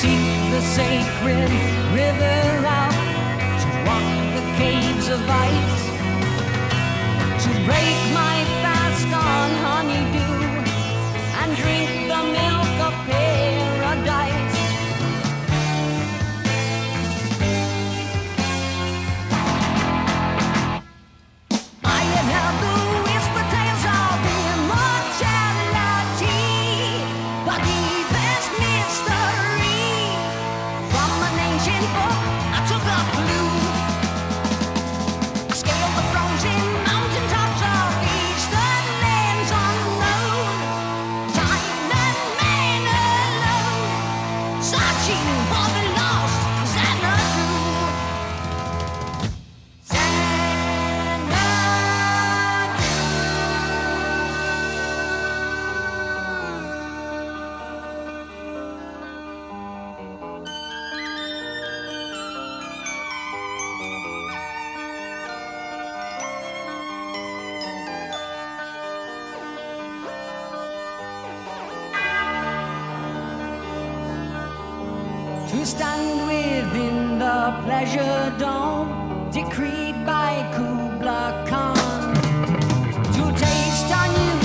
seek the sacred river out to walk the caves of ice to break my. Th- to stand within the pleasure dome decreed by Kubla Khan to taste on you.